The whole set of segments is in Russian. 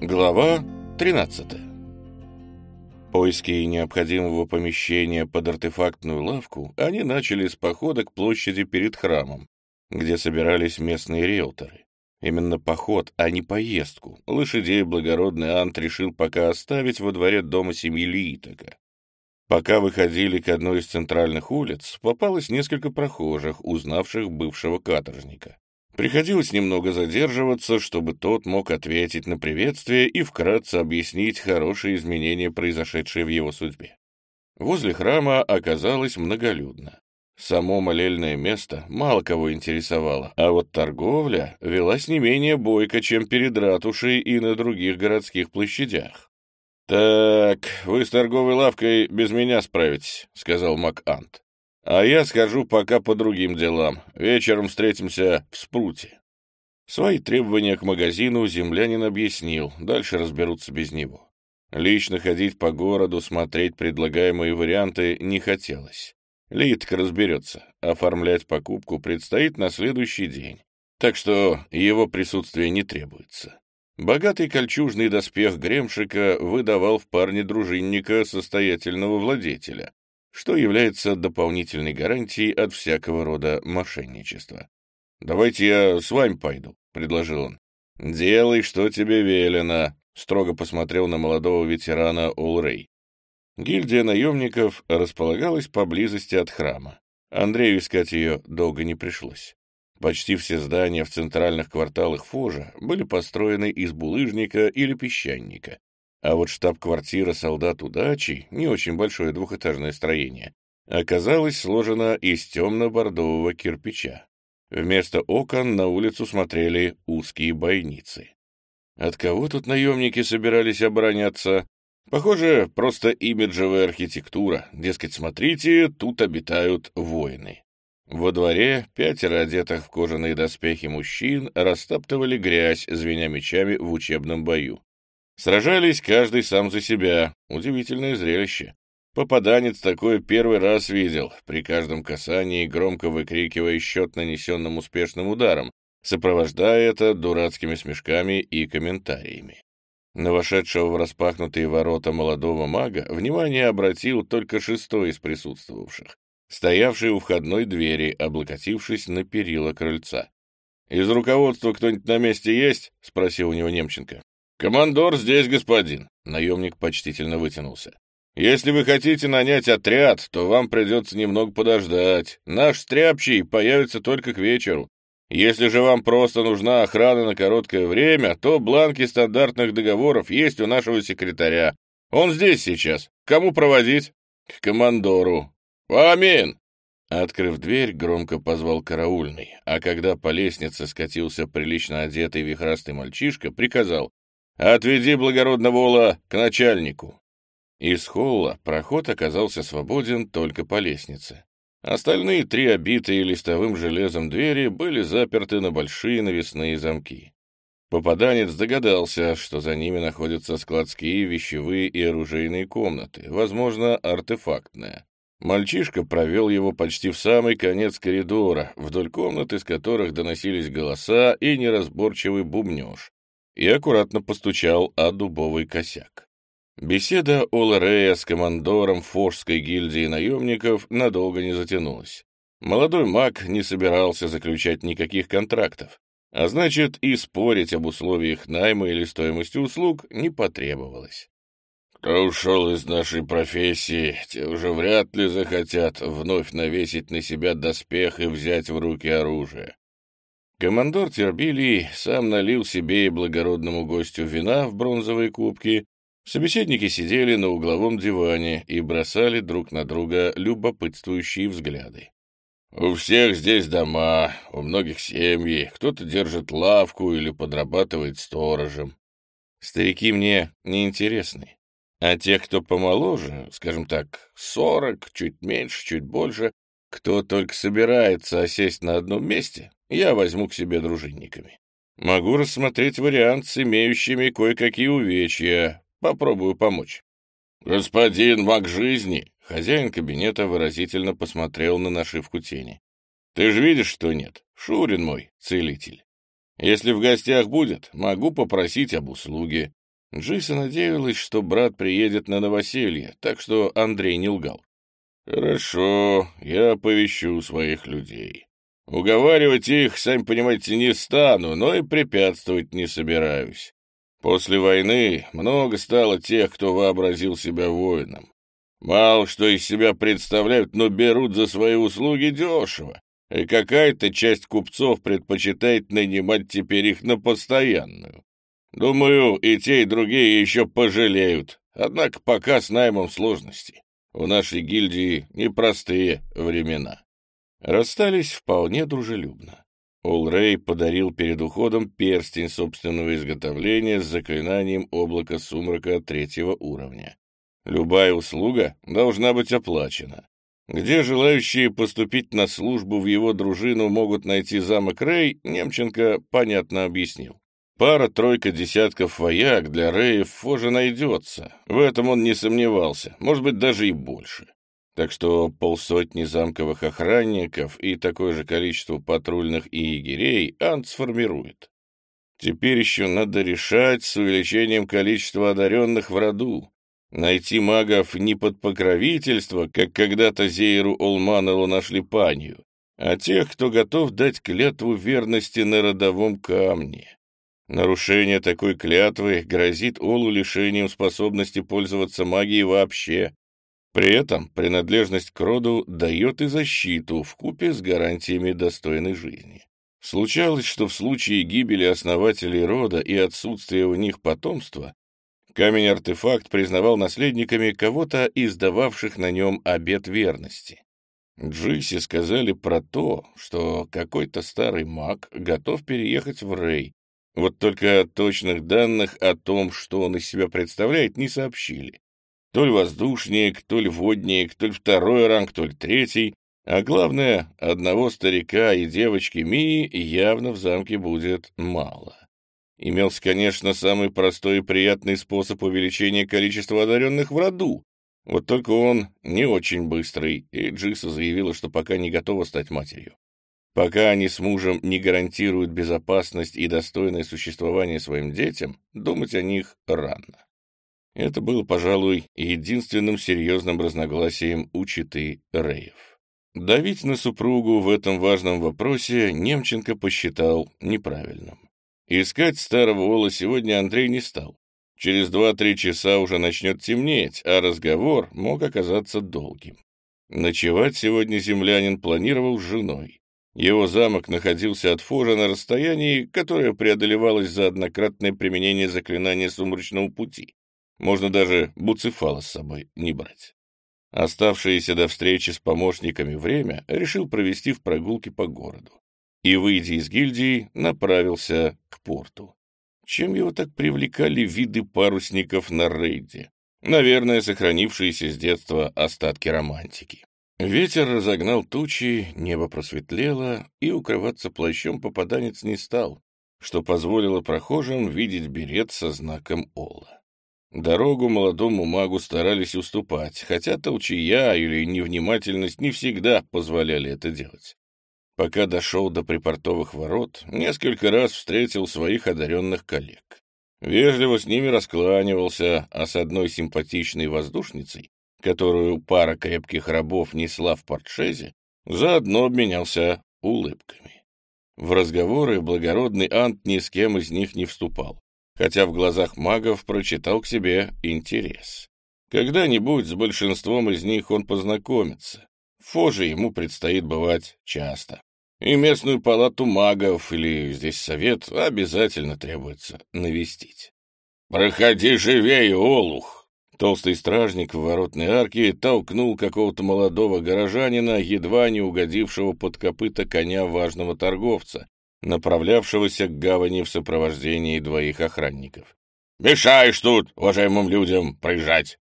Глава 13 Поиски необходимого помещения под артефактную лавку они начали с похода к площади перед храмом, где собирались местные риэлторы. Именно поход, а не поездку, лошадей благородный Ант решил пока оставить во дворе дома семьи Лиитака. Пока выходили к одной из центральных улиц, попалось несколько прохожих, узнавших бывшего каторжника. Приходилось немного задерживаться, чтобы тот мог ответить на приветствие и вкратце объяснить хорошие изменения, произошедшие в его судьбе. Возле храма оказалось многолюдно. Само молельное место мало кого интересовало, а вот торговля велась не менее бойко, чем перед ратушей и на других городских площадях. «Так, вы с торговой лавкой без меня справитесь», — сказал МакАнт. А я схожу пока по другим делам. Вечером встретимся в Спруте. Свои требования к магазину землянин объяснил, дальше разберутся без него. Лично ходить по городу, смотреть предлагаемые варианты не хотелось. Литка разберется, оформлять покупку предстоит на следующий день, так что его присутствие не требуется. Богатый кольчужный доспех Гремшика выдавал в парне дружинника состоятельного владетеля, что является дополнительной гарантией от всякого рода мошенничества. «Давайте я с вами пойду», — предложил он. «Делай, что тебе велено», — строго посмотрел на молодого ветерана Олрей. Гильдия наемников располагалась поблизости от храма. Андрею искать ее долго не пришлось. Почти все здания в центральных кварталах Фожа были построены из булыжника или песчаника, а вот штаб-квартира солдат удачи, не очень большое двухэтажное строение, оказалось сложено из темно-бордового кирпича. Вместо окон на улицу смотрели узкие бойницы. От кого тут наемники собирались обороняться? Похоже, просто имиджевая архитектура. Дескать, смотрите, тут обитают воины. Во дворе пятеро одетых в кожаные доспехи мужчин растаптывали грязь, звеня мечами в учебном бою. Сражались каждый сам за себя. Удивительное зрелище. Попаданец такое первый раз видел, при каждом касании громко выкрикивая счет нанесенным успешным ударом, сопровождая это дурацкими смешками и комментариями. На вошедшего в распахнутые ворота молодого мага внимание обратил только шестой из присутствовавших, стоявший у входной двери, облокотившись на перила крыльца. «Из руководства кто-нибудь на месте есть?» — спросил у него Немченко. «Командор здесь, господин», — наемник почтительно вытянулся. «Если вы хотите нанять отряд, то вам придется немного подождать. Наш стряпчий появится только к вечеру. Если же вам просто нужна охрана на короткое время, то бланки стандартных договоров есть у нашего секретаря. Он здесь сейчас. Кому проводить? К командору. Амин! Открыв дверь, громко позвал караульный, а когда по лестнице скатился прилично одетый вихрастый мальчишка, приказал «Отведи благородного Ола к начальнику». Из холла проход оказался свободен только по лестнице. Остальные три обитые листовым железом двери были заперты на большие навесные замки. Попаданец догадался, что за ними находятся складские, вещевые и оружейные комнаты, возможно, артефактные. Мальчишка провел его почти в самый конец коридора, вдоль комнат, из которых доносились голоса и неразборчивый бубнеж, и аккуратно постучал о дубовый косяк. Беседа Оларея с командором Форской гильдии наемников надолго не затянулась. Молодой маг не собирался заключать никаких контрактов, а значит и спорить об условиях найма или стоимости услуг не потребовалось. Кто ушел из нашей профессии, те уже вряд ли захотят вновь навесить на себя доспех и взять в руки оружие. Командор Тербилий сам налил себе и благородному гостю вина в бронзовые кубки. Собеседники сидели на угловом диване и бросали друг на друга любопытствующие взгляды. «У всех здесь дома, у многих семьи, кто-то держит лавку или подрабатывает сторожем. Старики мне не интересны, а тех, кто помоложе, скажем так, сорок, чуть меньше, чуть больше, кто только собирается осесть на одном месте, я возьму к себе дружинниками. Могу рассмотреть вариант с имеющими кое-какие увечья. Попробую помочь. Господин маг жизни, хозяин кабинета выразительно посмотрел на нашивку тени. Ты же видишь, что нет. Шурин мой, целитель. Если в гостях будет, могу попросить об услуге. Джиса надеялась, что брат приедет на новоселье, так что Андрей не лгал. «Хорошо, я оповещу своих людей. Уговаривать их, сами понимаете, не стану, но и препятствовать не собираюсь. После войны много стало тех, кто вообразил себя воином. Мало что из себя представляют, но берут за свои услуги дешево, и какая-то часть купцов предпочитает нанимать теперь их на постоянную. Думаю, и те, и другие еще пожалеют, однако пока с наймом сложности. У нашей гильдии непростые времена. Расстались вполне дружелюбно. Олрей подарил перед уходом перстень собственного изготовления с заклинанием облака сумрака третьего уровня. Любая услуга должна быть оплачена. Где желающие поступить на службу в его дружину могут найти замок Рэй, Немченко понятно объяснил. Пара-тройка десятков вояк для Рэев Фожа найдется. В этом он не сомневался, может быть, даже и больше. Так что полсотни замковых охранников и такое же количество патрульных и егерей Ант сформирует. Теперь еще надо решать с увеличением количества одаренных в роду. Найти магов не под покровительство, как когда-то Зейру Олманову нашли панию, а тех, кто готов дать клятву верности на родовом камне. Нарушение такой клятвы грозит Олу лишением способности пользоваться магией вообще, при этом принадлежность к роду дает и защиту в купе с гарантиями достойной жизни. Случалось, что в случае гибели основателей рода и отсутствия у них потомства, камень-артефакт признавал наследниками кого-то из дававших на нем обет верности. Джиси сказали про то, что какой-то старый маг готов переехать в Рей, вот только точных данных о том, что он из себя представляет, не сообщили. То ли воздушник, то ли водник, то ли второй ранг, то ли третий. А главное, одного старика и девочки Мии явно в замке будет мало. Имелся, конечно, самый простой и приятный способ увеличения количества одаренных в роду. Вот только он не очень быстрый, и Джиса заявила, что пока не готова стать матерью. Пока они с мужем не гарантируют безопасность и достойное существование своим детям, думать о них рано. Это было, пожалуй, единственным серьезным разногласием у читы Реев. Давить на супругу в этом важном вопросе Немченко посчитал неправильным. Искать старого Ола сегодня Андрей не стал. Через два-три часа уже начнет темнеть, а разговор мог оказаться долгим. Ночевать сегодня землянин планировал с женой. Его замок находился от Фожа на расстоянии, которое преодолевалось за однократное применение заклинания сумрачного пути. Можно даже буцефала с собой не брать. Оставшееся до встречи с помощниками время решил провести в прогулке по городу. И, выйдя из гильдии, направился к порту. Чем его так привлекали виды парусников на рейде? Наверное, сохранившиеся с детства остатки романтики. Ветер разогнал тучи, небо просветлело, и укрываться плащом попаданец не стал, что позволило прохожим видеть берет со знаком Ола. Дорогу молодому магу старались уступать, хотя толчья или невнимательность не всегда позволяли это делать. Пока дошел до припортовых ворот, несколько раз встретил своих одаренных коллег. Вежливо с ними раскланивался, а с одной симпатичной воздушницей, которую пара крепких рабов несла в портшезе, заодно обменялся улыбками. В разговоры благородный Ант ни с кем из них не вступал хотя в глазах магов прочитал к себе интерес. Когда-нибудь с большинством из них он познакомится. Фоже ему предстоит бывать часто. И местную палату магов или здесь совет обязательно требуется навестить. «Проходи живее, Олух!» Толстый стражник в воротной арке толкнул какого-то молодого горожанина, едва не угодившего под копыта коня важного торговца, направлявшегося к гавани в сопровождении двоих охранников. «Мешаешь тут, уважаемым людям, проезжать!»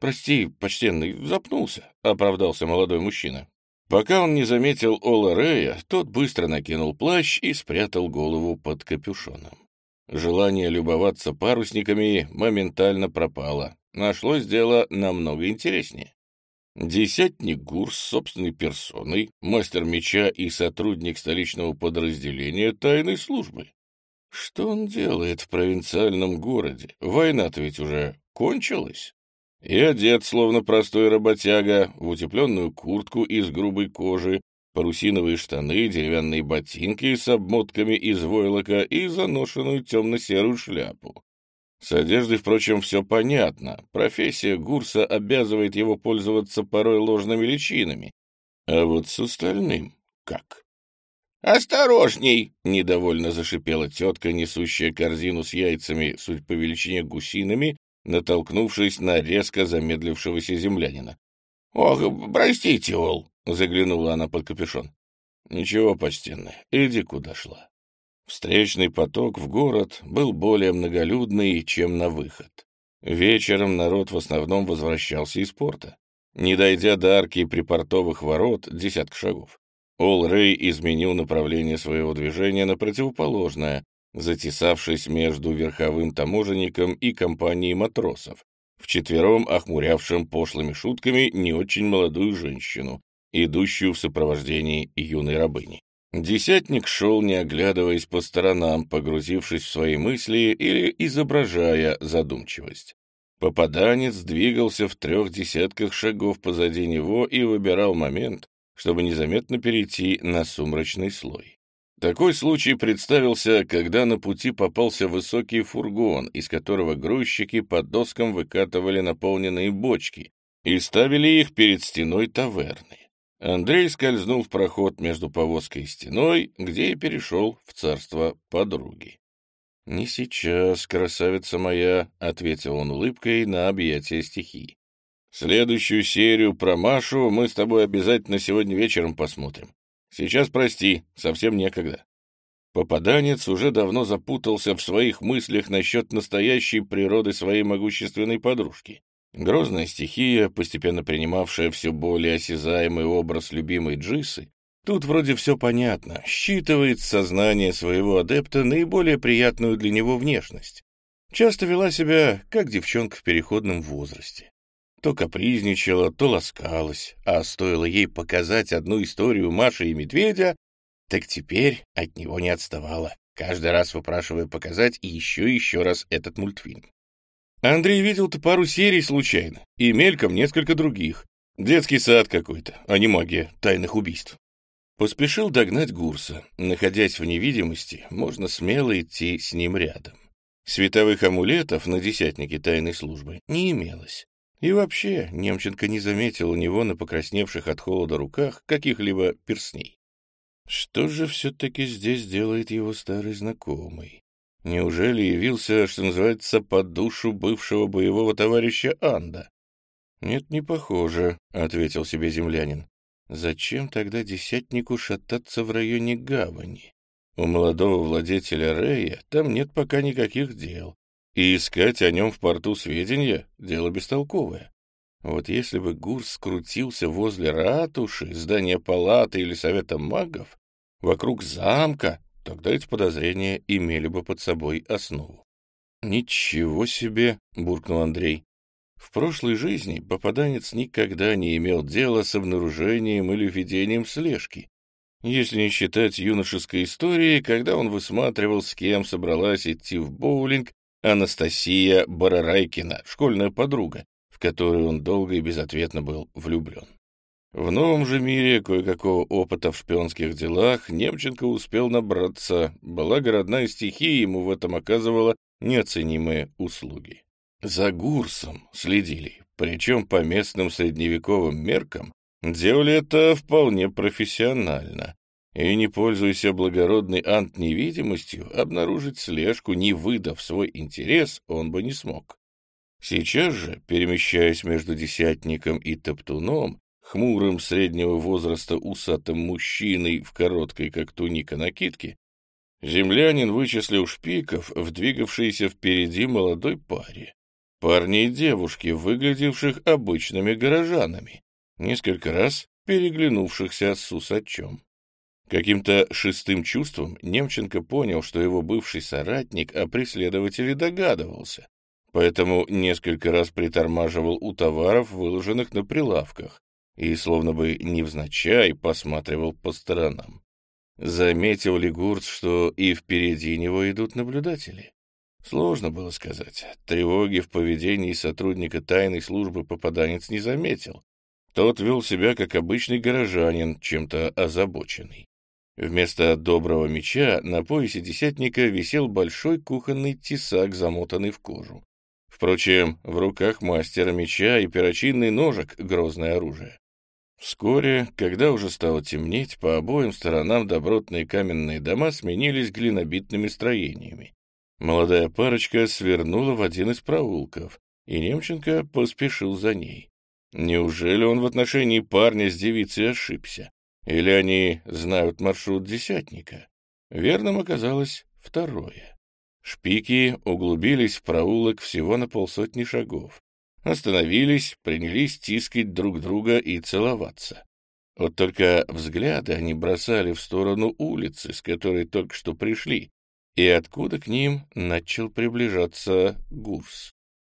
«Прости, почтенный, запнулся», — оправдался молодой мужчина. Пока он не заметил Ола Рея, тот быстро накинул плащ и спрятал голову под капюшоном. Желание любоваться парусниками моментально пропало. Нашлось дело намного интереснее. Десятник с собственной персоной, мастер меча и сотрудник столичного подразделения тайной службы. Что он делает в провинциальном городе? Война-то ведь уже кончилась. И одет, словно простой работяга, в утепленную куртку из грубой кожи, парусиновые штаны, деревянные ботинки с обмотками из войлока и заношенную темно-серую шляпу. С одеждой, впрочем, все понятно. Профессия Гурса обязывает его пользоваться порой ложными личинами. А вот с остальным как? «Осторожней!» — недовольно зашипела тетка, несущая корзину с яйцами, суть по величине гусинами, натолкнувшись на резко замедлившегося землянина. «Ох, простите, Ол!» — заглянула она под капюшон. «Ничего, почтенная, иди куда шла». Встречный поток в город был более многолюдный, чем на выход. Вечером народ в основном возвращался из порта. Не дойдя до арки припортовых ворот, десятка шагов, Ол Рэй изменил направление своего движения на противоположное, затесавшись между верховым таможенником и компанией матросов, вчетвером охмурявшим пошлыми шутками не очень молодую женщину, идущую в сопровождении юной рабыни. Десятник шел, не оглядываясь по сторонам, погрузившись в свои мысли или изображая задумчивость. Попаданец двигался в трех десятках шагов позади него и выбирал момент, чтобы незаметно перейти на сумрачный слой. Такой случай представился, когда на пути попался высокий фургон, из которого грузчики под доскам выкатывали наполненные бочки и ставили их перед стеной таверны. Андрей скользнул в проход между повозкой и стеной, где и перешел в царство подруги. «Не сейчас, красавица моя», — ответил он улыбкой на объятие стихии. «Следующую серию про Машу мы с тобой обязательно сегодня вечером посмотрим. Сейчас прости, совсем некогда». Попаданец уже давно запутался в своих мыслях насчет настоящей природы своей могущественной подружки. Грозная стихия, постепенно принимавшая все более осязаемый образ любимой Джисы, тут вроде все понятно, считывает сознание своего адепта наиболее приятную для него внешность. Часто вела себя, как девчонка в переходном возрасте. То капризничала, то ласкалась, а стоило ей показать одну историю Маши и Медведя, так теперь от него не отставала, каждый раз выпрашивая показать еще и еще раз этот мультфильм. Андрей видел-то пару серий случайно, и мельком несколько других. Детский сад какой-то, а не магия тайных убийств. Поспешил догнать Гурса. Находясь в невидимости, можно смело идти с ним рядом. Световых амулетов на десятнике тайной службы не имелось. И вообще, Немченко не заметил у него на покрасневших от холода руках каких-либо перстней. Что же все-таки здесь делает его старый знакомый? Неужели явился, что называется, под душу бывшего боевого товарища Анда? Нет, не похоже, — ответил себе землянин. Зачем тогда десятнику шататься в районе гавани? У молодого владетеля Рея там нет пока никаких дел, и искать о нем в порту сведения — дело бестолковое. Вот если бы Гурс скрутился возле ратуши, здания палаты или совета магов, вокруг замка, Тогда эти подозрения имели бы под собой основу. «Ничего себе!» — буркнул Андрей. В прошлой жизни попаданец никогда не имел дела с обнаружением или ведением слежки, если не считать юношеской истории, когда он высматривал, с кем собралась идти в боулинг Анастасия Барарайкина, школьная подруга, в которую он долго и безответно был влюблен. В новом же мире кое-какого опыта в шпионских делах Немченко успел набраться, была городная стихия ему в этом оказывала неоценимые услуги. За Гурсом следили, причем по местным средневековым меркам делали это вполне профессионально. И, не пользуясь благородной ант-невидимостью, обнаружить слежку, не выдав свой интерес, он бы не смог. Сейчас же, перемещаясь между десятником и топтуном, хмурым среднего возраста усатым мужчиной в короткой, как туника, накидке, землянин вычислил шпиков в двигавшейся впереди молодой паре. Парни и девушки, выглядевших обычными горожанами, несколько раз переглянувшихся с усачом. Каким-то шестым чувством Немченко понял, что его бывший соратник о преследователе догадывался, поэтому несколько раз притормаживал у товаров, выложенных на прилавках, и, словно бы невзначай, посматривал по сторонам. Заметил ли Гурц, что и впереди него идут наблюдатели? Сложно было сказать. Тревоги в поведении сотрудника тайной службы попаданец не заметил. Тот вел себя как обычный горожанин, чем-то озабоченный. Вместо доброго меча на поясе десятника висел большой кухонный тесак, замотанный в кожу. Впрочем, в руках мастера меча и перочинный ножик — грозное оружие. Вскоре, когда уже стало темнеть, по обоим сторонам добротные каменные дома сменились глинобитными строениями. Молодая парочка свернула в один из проулков, и Немченко поспешил за ней. Неужели он в отношении парня с девицей ошибся? Или они знают маршрут десятника? Верным оказалось второе. Шпики углубились в проулок всего на полсотни шагов. Остановились, принялись тискать друг друга и целоваться. Вот только взгляды они бросали в сторону улицы, с которой только что пришли, и откуда к ним начал приближаться Гурс.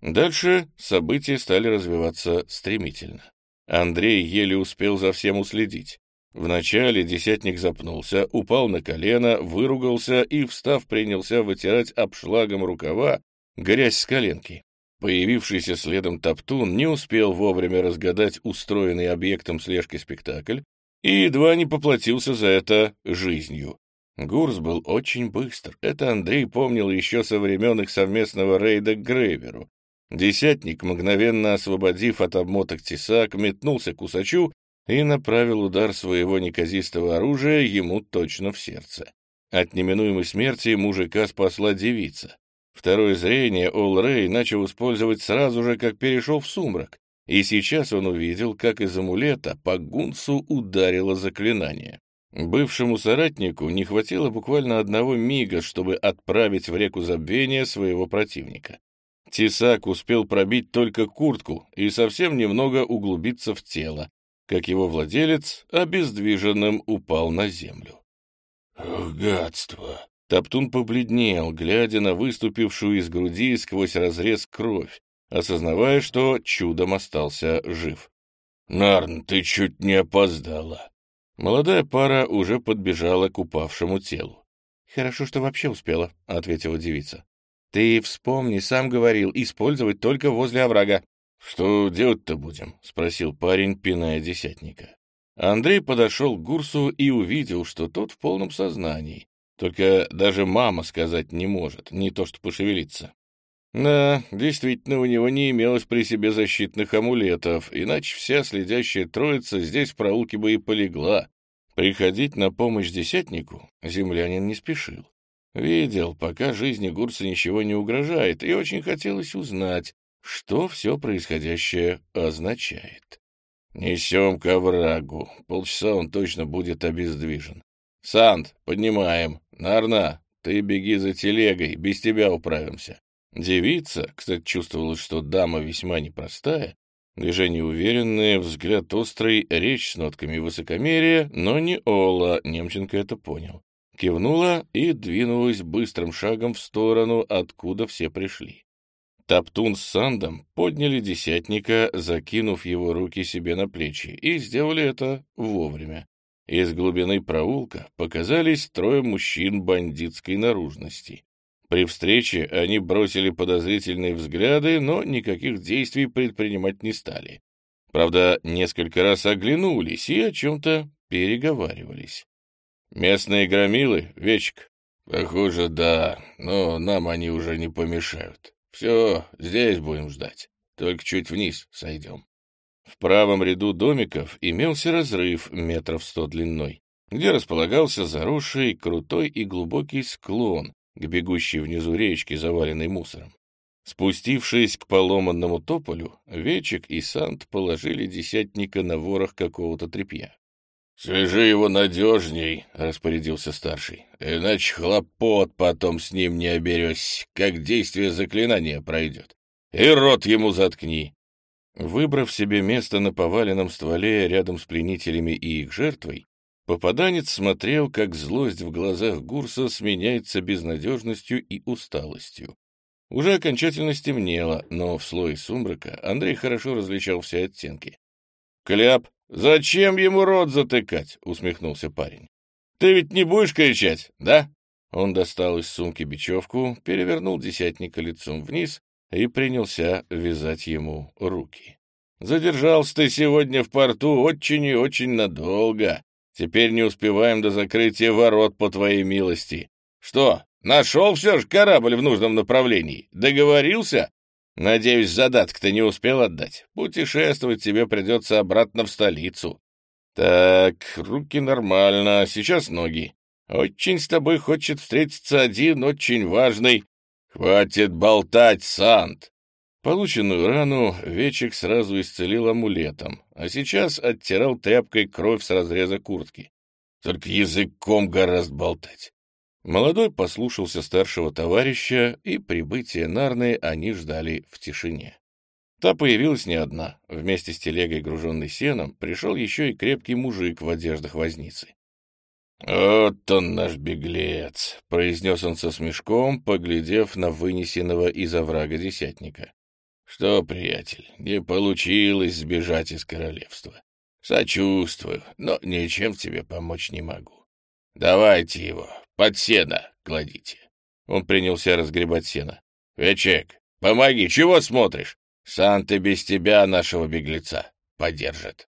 Дальше события стали развиваться стремительно. Андрей еле успел за всем уследить. Вначале десятник запнулся, упал на колено, выругался и, встав, принялся вытирать обшлагом рукава грязь с коленки. Появившийся следом Топтун не успел вовремя разгадать устроенный объектом слежки спектакль и едва не поплатился за это жизнью. Гурс был очень быстр. Это Андрей помнил еще со времен их совместного рейда к Грейверу. Десятник, мгновенно освободив от обмоток тесак, метнулся к усачу и направил удар своего неказистого оружия ему точно в сердце. От неминуемой смерти мужика спасла девица. Второе зрение Ол Рэй начал использовать сразу же, как перешел в сумрак, и сейчас он увидел, как из амулета по гунцу ударило заклинание. Бывшему соратнику не хватило буквально одного мига, чтобы отправить в реку забвения своего противника. Тесак успел пробить только куртку и совсем немного углубиться в тело, как его владелец обездвиженным упал на землю. «Ох, гадство!» Топтун побледнел, глядя на выступившую из груди сквозь разрез кровь, осознавая, что чудом остался жив. «Нарн, ты чуть не опоздала!» Молодая пара уже подбежала к упавшему телу. «Хорошо, что вообще успела», — ответила девица. «Ты вспомни, сам говорил, использовать только возле оврага». «Что делать-то будем?» — спросил парень, пиная десятника. Андрей подошел к Гурсу и увидел, что тот в полном сознании, только даже мама сказать не может, не то что пошевелиться. Да, действительно, у него не имелось при себе защитных амулетов, иначе вся следящая троица здесь в проулке бы и полегла. Приходить на помощь десятнику землянин не спешил. Видел, пока жизни Гурса ничего не угрожает, и очень хотелось узнать, что все происходящее означает. «Несем к оврагу. Полчаса он точно будет обездвижен. Санд, поднимаем. Нарна, ты беги за телегой, без тебя управимся. Девица, кстати, чувствовала, что дама весьма непростая, движение уверенное, взгляд острый, речь с нотками высокомерия, но не Ола, Немченко это понял. Кивнула и двинулась быстрым шагом в сторону, откуда все пришли. Топтун с Сандом подняли десятника, закинув его руки себе на плечи, и сделали это вовремя. Из глубины проулка показались трое мужчин бандитской наружности. При встрече они бросили подозрительные взгляды, но никаких действий предпринимать не стали. Правда, несколько раз оглянулись и о чем-то переговаривались. «Местные громилы, Вечек?» «Похоже, да, но нам они уже не помешают. Все, здесь будем ждать, только чуть вниз сойдем». В правом ряду домиков имелся разрыв метров сто длиной, где располагался заросший, крутой и глубокий склон к бегущей внизу речке, заваленной мусором. Спустившись к поломанному тополю, Вечек и Сант положили десятника на ворох какого-то тряпья. — Свяжи его надежней, — распорядился старший, — иначе хлопот потом с ним не оберешься, как действие заклинания пройдет. И рот ему заткни. Выбрав себе место на поваленном стволе рядом с пленителями и их жертвой, попаданец смотрел, как злость в глазах Гурса сменяется безнадежностью и усталостью. Уже окончательно стемнело, но в слое сумрака Андрей хорошо различал все оттенки. «Кляп, зачем ему рот затыкать?» — усмехнулся парень. Ты ведь не будешь кричать, да?» Он достал из сумки бечевку, перевернул десятника лицом вниз и принялся вязать ему руки. «Задержался ты сегодня в порту очень и очень надолго. Теперь не успеваем до закрытия ворот по твоей милости. Что, нашел все же корабль в нужном направлении? Договорился? Надеюсь, задаток ты не успел отдать. Путешествовать тебе придется обратно в столицу. Так, руки нормально, сейчас ноги. Очень с тобой хочет встретиться один очень важный. Хватит болтать, Сант. Полученную рану Вечик сразу исцелил амулетом, а сейчас оттирал тряпкой кровь с разреза куртки. Только языком гораздо болтать. Молодой послушался старшего товарища, и прибытие Нарны они ждали в тишине. Та появилась не одна. Вместе с телегой, груженной сеном, пришел еще и крепкий мужик в одеждах возницы. «Вот он наш беглец», — произнес он со смешком, поглядев на вынесенного из оврага десятника. «Что, приятель, не получилось сбежать из королевства. Сочувствую, но ничем тебе помочь не могу. Давайте его, под сено кладите. Он принялся разгребать сено. «Вечек, помоги, чего смотришь? Санта без тебя нашего беглеца подержит».